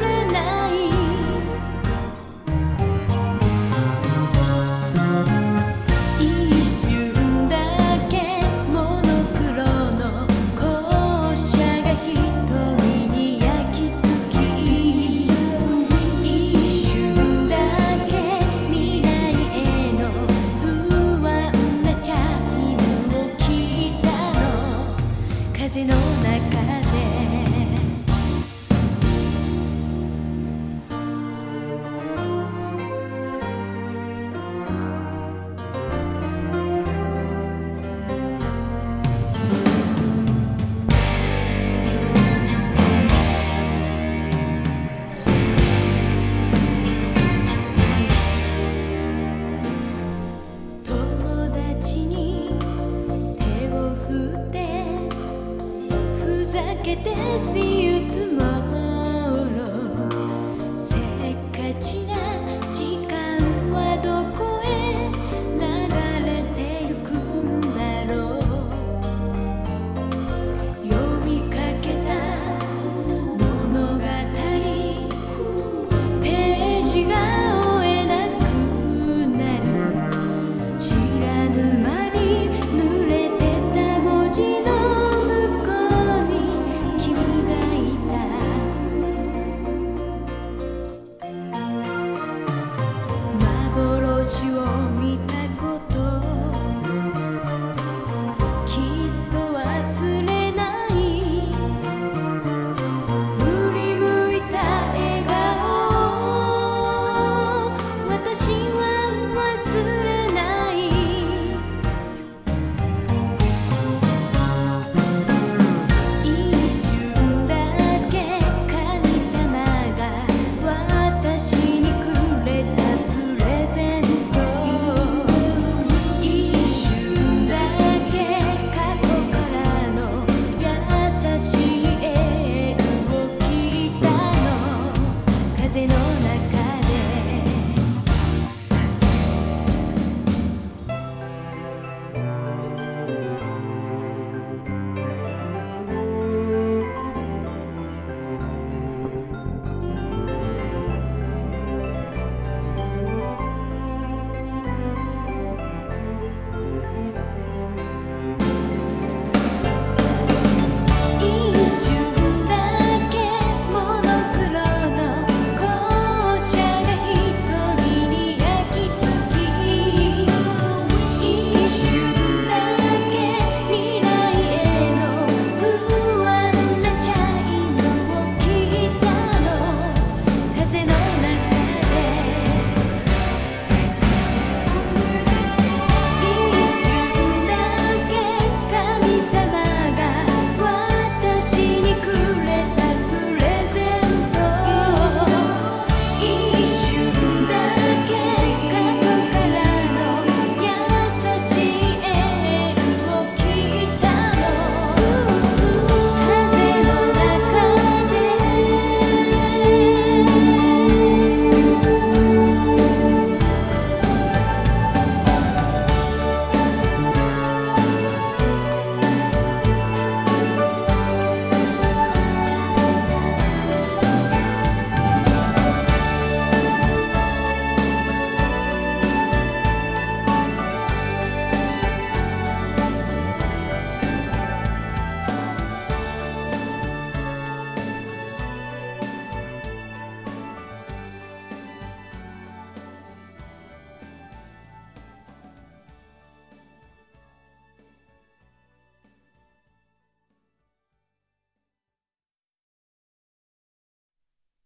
れない」「一瞬だけモノクロの校舎が瞳に焼きつき」「一瞬だけ未来への不安なチャイムが聞たの」「風の中ざけて See you tomorrow